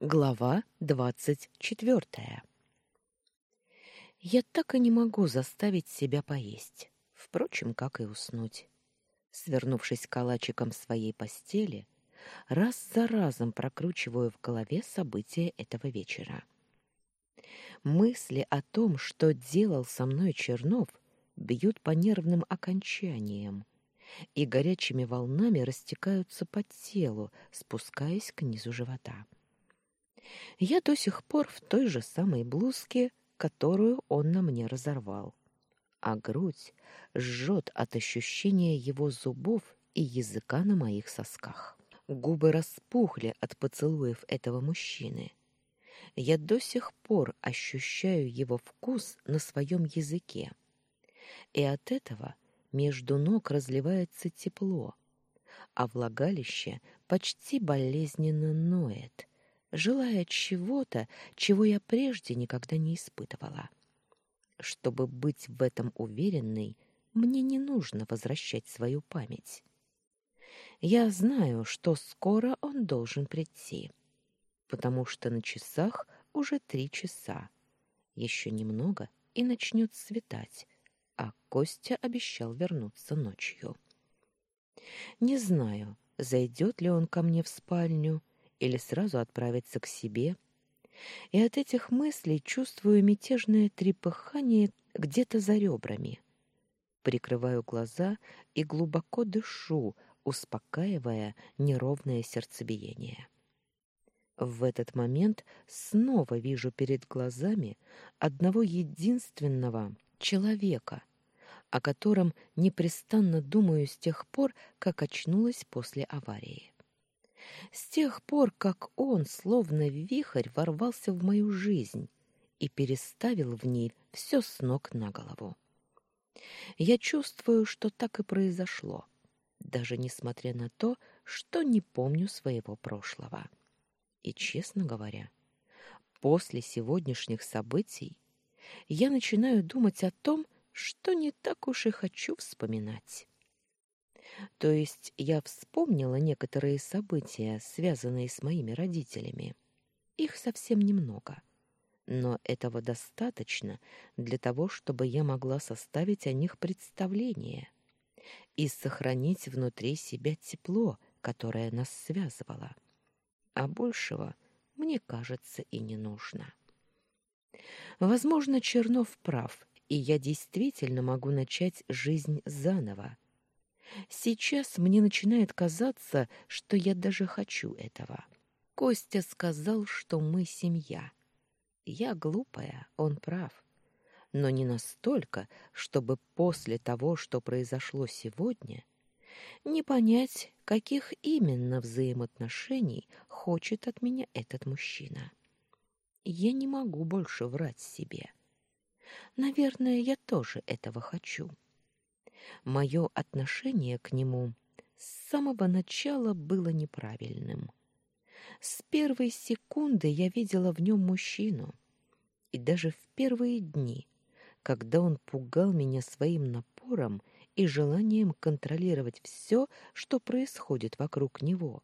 Глава двадцать четвертая. Я так и не могу заставить себя поесть, впрочем, как и уснуть. Свернувшись калачиком в своей постели, раз за разом прокручиваю в голове события этого вечера. Мысли о том, что делал со мной Чернов, бьют по нервным окончаниям и горячими волнами растекаются по телу, спускаясь к низу живота. Я до сих пор в той же самой блузке, которую он на мне разорвал. А грудь жжет от ощущения его зубов и языка на моих сосках. Губы распухли от поцелуев этого мужчины. Я до сих пор ощущаю его вкус на своем языке. И от этого между ног разливается тепло, а влагалище почти болезненно ноет — желая чего-то, чего я прежде никогда не испытывала. Чтобы быть в этом уверенной, мне не нужно возвращать свою память. Я знаю, что скоро он должен прийти, потому что на часах уже три часа. Еще немного, и начнет светать, а Костя обещал вернуться ночью. Не знаю, зайдет ли он ко мне в спальню, или сразу отправиться к себе. И от этих мыслей чувствую мятежное трепыхание где-то за ребрами. Прикрываю глаза и глубоко дышу, успокаивая неровное сердцебиение. В этот момент снова вижу перед глазами одного единственного человека, о котором непрестанно думаю с тех пор, как очнулась после аварии. С тех пор, как он, словно вихрь, ворвался в мою жизнь и переставил в ней все с ног на голову. Я чувствую, что так и произошло, даже несмотря на то, что не помню своего прошлого. И, честно говоря, после сегодняшних событий я начинаю думать о том, что не так уж и хочу вспоминать. То есть я вспомнила некоторые события, связанные с моими родителями. Их совсем немного. Но этого достаточно для того, чтобы я могла составить о них представление и сохранить внутри себя тепло, которое нас связывало. А большего, мне кажется, и не нужно. Возможно, Чернов прав, и я действительно могу начать жизнь заново, Сейчас мне начинает казаться, что я даже хочу этого. Костя сказал, что мы семья. Я глупая, он прав. Но не настолько, чтобы после того, что произошло сегодня, не понять, каких именно взаимоотношений хочет от меня этот мужчина. Я не могу больше врать себе. Наверное, я тоже этого хочу. Мое отношение к нему с самого начала было неправильным. С первой секунды я видела в нем мужчину. И даже в первые дни, когда он пугал меня своим напором и желанием контролировать все, что происходит вокруг него,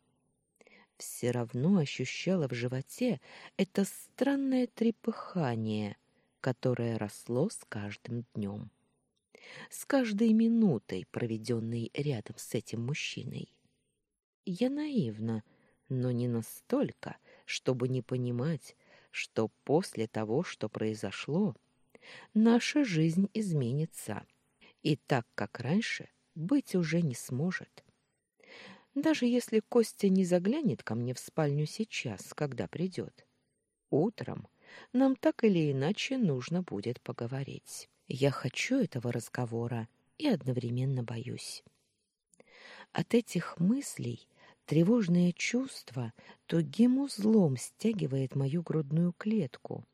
все равно ощущала в животе это странное трепыхание, которое росло с каждым днем с каждой минутой, проведенной рядом с этим мужчиной. Я наивна, но не настолько, чтобы не понимать, что после того, что произошло, наша жизнь изменится, и так, как раньше, быть уже не сможет. Даже если Костя не заглянет ко мне в спальню сейчас, когда придет. Утром нам так или иначе нужно будет поговорить. Я хочу этого разговора и одновременно боюсь. От этих мыслей тревожное чувство тугим узлом стягивает мою грудную клетку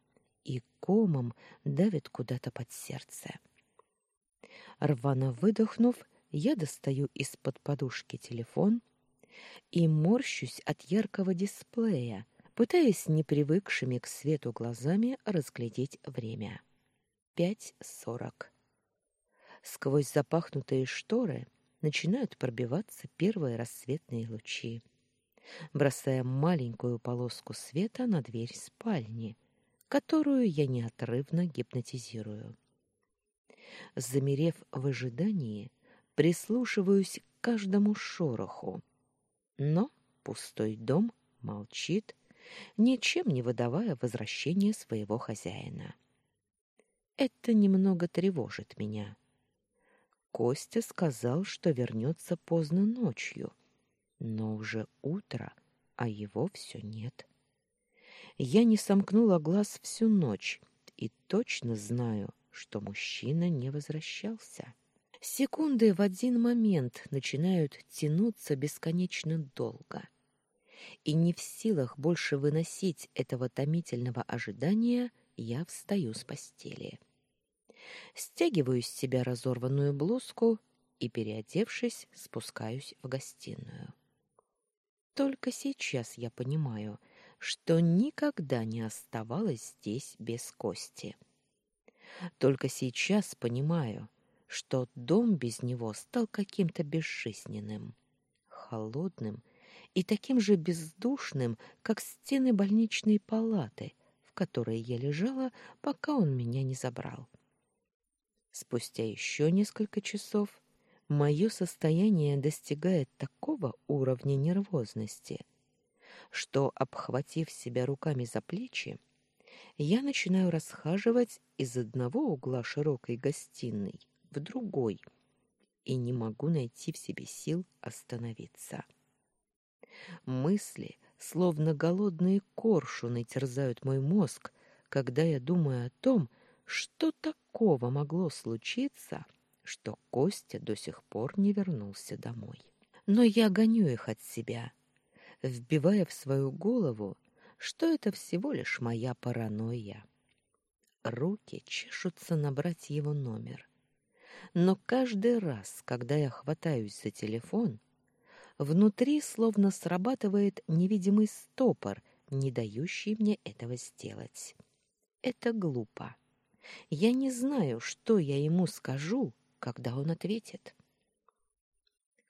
и комом давит куда-то под сердце. Рвано выдохнув, я достаю из-под подушки телефон и морщусь от яркого дисплея, пытаясь непривыкшими к свету глазами разглядеть время пять сорок. Сквозь запахнутые шторы начинают пробиваться первые рассветные лучи. бросая маленькую полоску света на дверь спальни, которую я неотрывно гипнотизирую. Замерев в ожидании, прислушиваюсь к каждому шороху, но пустой дом молчит, ничем не выдавая возвращения своего хозяина. Это немного тревожит меня. Костя сказал, что вернется поздно ночью, но уже утро, а его все нет. Я не сомкнула глаз всю ночь и точно знаю, что мужчина не возвращался. Секунды в один момент начинают тянуться бесконечно долго. И не в силах больше выносить этого томительного ожидания, я встаю с постели. Стягиваю с себя разорванную блузку и, переодевшись, спускаюсь в гостиную. Только сейчас я понимаю, что никогда не оставалась здесь без Кости. Только сейчас понимаю, что дом без него стал каким-то безжизненным, холодным и таким же бездушным, как стены больничной палаты, в которой я лежала, пока он меня не забрал. Спустя еще несколько часов мое состояние достигает такого уровня нервозности, что, обхватив себя руками за плечи, я начинаю расхаживать из одного угла широкой гостиной в другой и не могу найти в себе сил остановиться. Мысли, словно голодные коршуны, терзают мой мозг, когда я думаю о том, что такого могло случиться, что Костя до сих пор не вернулся домой. Но я гоню их от себя, вбивая в свою голову, что это всего лишь моя паранойя. Руки чешутся набрать его номер. Но каждый раз, когда я хватаюсь за телефон, внутри словно срабатывает невидимый стопор, не дающий мне этого сделать. Это глупо. Я не знаю, что я ему скажу, когда он ответит.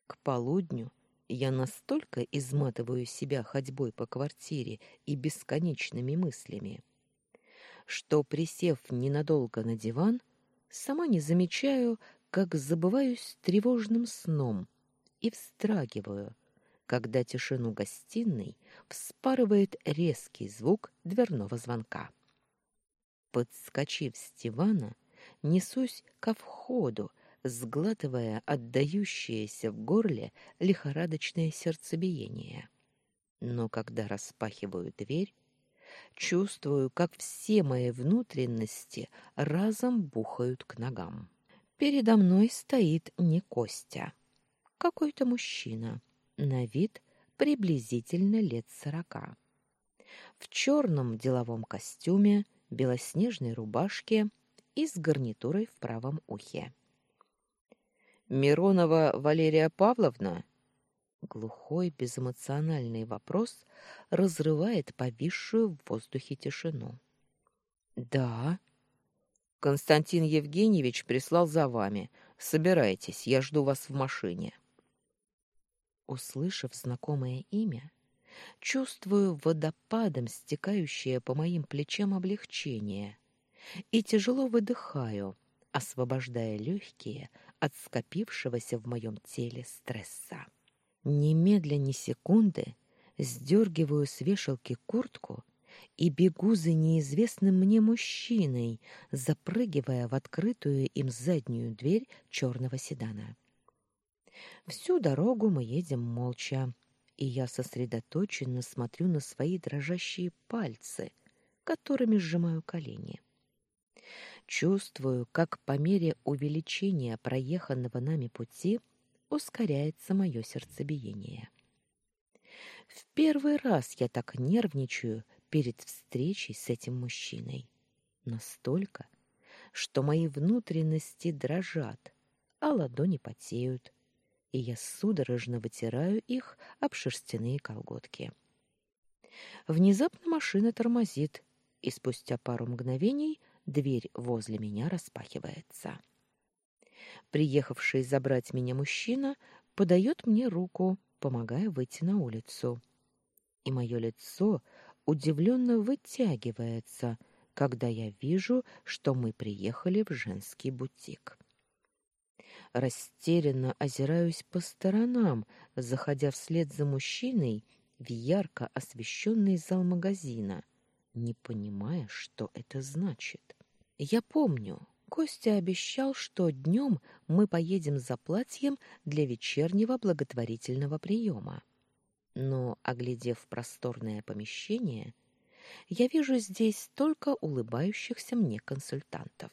К полудню я настолько изматываю себя ходьбой по квартире и бесконечными мыслями, что, присев ненадолго на диван, сама не замечаю, как забываюсь тревожным сном и встрагиваю, когда тишину гостиной вспарывает резкий звук дверного звонка. Подскочив с дивана, несусь ко входу сглатывая отдающееся в горле лихорадочное сердцебиение. Но когда распахиваю дверь, чувствую, как все мои внутренности разом бухают к ногам. Передо мной стоит не Костя, какой-то мужчина, на вид приблизительно лет сорока. В черном деловом костюме, белоснежной рубашке и с гарнитурой в правом ухе. Миронова Валерия Павловна? Глухой, безэмоциональный вопрос разрывает повисшую в воздухе тишину. Да. Константин Евгеньевич прислал за вами. Собирайтесь, я жду вас в машине. Услышав знакомое имя, чувствую водопадом стекающее по моим плечам облегчение и тяжело выдыхаю, освобождая легкие от скопившегося в моем теле стресса. Немедля ни секунды сдергиваю с вешалки куртку и бегу за неизвестным мне мужчиной, запрыгивая в открытую им заднюю дверь черного седана. Всю дорогу мы едем молча, и я сосредоточенно смотрю на свои дрожащие пальцы, которыми сжимаю колени. Чувствую, как по мере увеличения проеханного нами пути ускоряется мое сердцебиение. В первый раз я так нервничаю перед встречей с этим мужчиной. Настолько, что мои внутренности дрожат, а ладони потеют, и я судорожно вытираю их об шерстяные колготки. Внезапно машина тормозит, и спустя пару мгновений Дверь возле меня распахивается. Приехавший забрать меня мужчина подает мне руку, помогая выйти на улицу, И мое лицо удивленно вытягивается, когда я вижу, что мы приехали в женский бутик. Растерянно озираюсь по сторонам, заходя вслед за мужчиной в ярко освещенный зал магазина, не понимая, что это значит. Я помню, Костя обещал, что днем мы поедем за платьем для вечернего благотворительного приема. Но, оглядев просторное помещение, я вижу здесь только улыбающихся мне консультантов.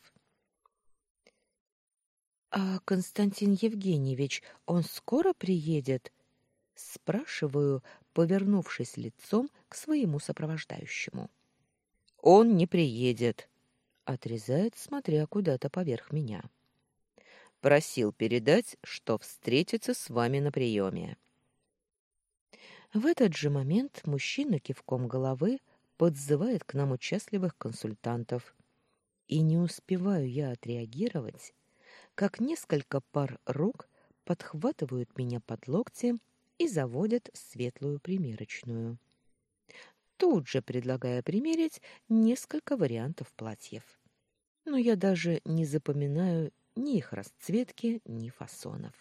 «А Константин Евгеньевич, он скоро приедет?» Спрашиваю, повернувшись лицом к своему сопровождающему. «Он не приедет», — отрезает, смотря куда-то поверх меня. «Просил передать, что встретится с вами на приеме». В этот же момент мужчина кивком головы подзывает к нам участливых консультантов. И не успеваю я отреагировать, как несколько пар рук подхватывают меня под локти и заводят в светлую примерочную. Тут же предлагая примерить несколько вариантов платьев. Но я даже не запоминаю ни их расцветки, ни фасонов.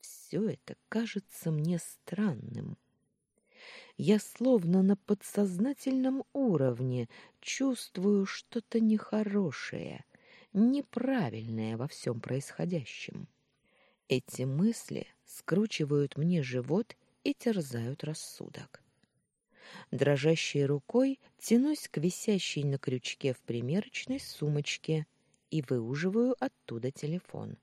Все это кажется мне странным. Я словно на подсознательном уровне чувствую что-то нехорошее, неправильное во всем происходящем. Эти мысли скручивают мне живот и терзают рассудок. Дрожащей рукой тянусь к висящей на крючке в примерочной сумочке и выуживаю оттуда телефон.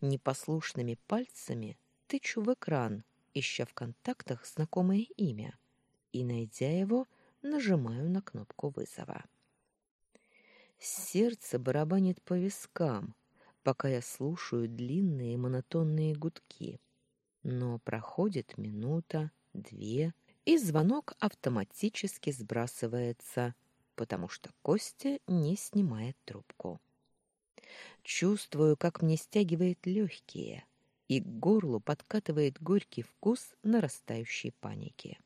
Непослушными пальцами тычу в экран, ища в контактах знакомое имя, и, найдя его, нажимаю на кнопку вызова. Сердце барабанит по вискам, пока я слушаю длинные монотонные гудки. Но проходит минута, две, и звонок автоматически сбрасывается, потому что Костя не снимает трубку. Чувствую, как мне стягивает легкие, и к горлу подкатывает горький вкус нарастающей паники.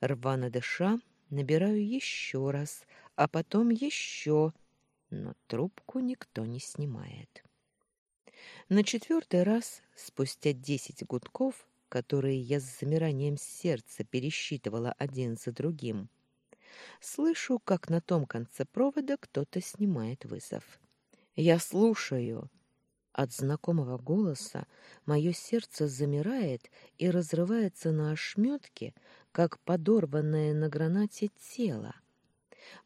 Рвано дыша, набираю еще раз, а потом еще, но трубку никто не снимает. На четвертый раз, спустя десять гудков, которые я с замиранием сердца пересчитывала один за другим, слышу, как на том конце провода кто-то снимает вызов. Я слушаю, от знакомого голоса мое сердце замирает и разрывается на ошметки, как подорванное на гранате тело,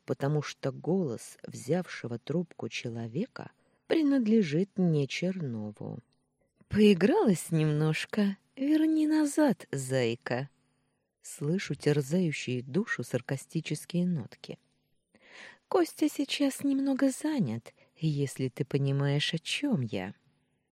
потому что голос взявшего трубку человека принадлежит не Чернову. «Поигралась немножко, верни назад, зайка!» Слышу терзающие душу саркастические нотки. «Костя сейчас немного занят, если ты понимаешь, о чем я.